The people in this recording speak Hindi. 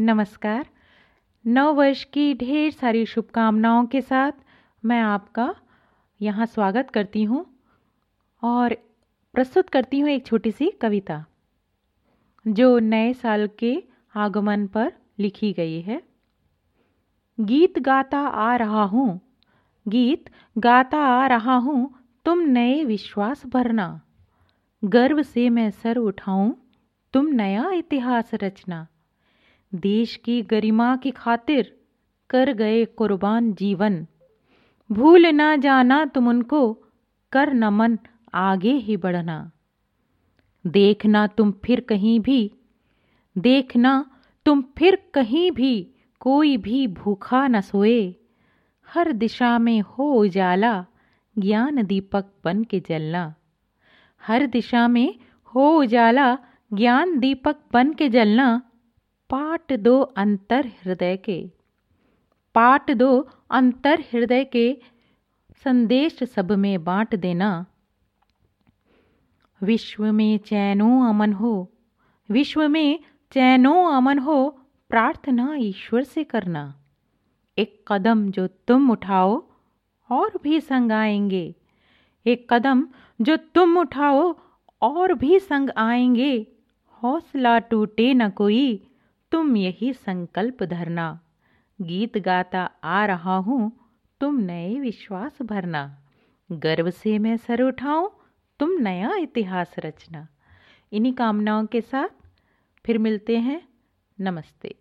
नमस्कार। नव वर्ष की ढेर सारी शुभकामनाओं के साथ मैं आपका यहाँ स्वागत करती हूँ और प्रस्तुत करती हूँ एक छोटी सी कविता, जो नए साल के आगमन पर लिखी गई है। गीत गाता आ रहा हूँ, गीत गाता आ रहा हूँ, तुम नए विश्वास भरना। गर्व से मैं सर उठाऊं, तुम नया इतिहास रचना। देश की गरिमा की खातिर कर गए कुर्बान जीवन। भूल ना जाना तुम उनको, कर नमन आगे ही बढ़ना। देखना तुम फिर कहीं भी, देखना तुम फिर कहीं भी, कोई भी भूखा न सोए। हर दिशा में हो उजाला, ज्ञान दीपक बन के जलना। हर दिशा में हो उजाला, ज्ञान दीपक बन के जलना। पाट दो अंतर हृदय के। पाट दो अंतर हृदय के संदेश सब में बांट देना। विश्व में चैनो अमन हो, विश्व में चैनो अमन हो, प्रार्थना ईश्वर से करना। एक कदम जो तुम उठाओ, और भी संग आएँगे। एक कदम जो तुम उठाओ, और भी संग आएँगे। हौसला टूटे न कोई तुम यही संकल्प धरना। गीत गाता आ रहा हूँ, तुम नए विश्वास भरना। गर्व से मैं सर उठाऊं, तुम नया इतिहास रचना। इन्हीं कामनाओं के साथ फिर मिलते हैं। नमस्ते।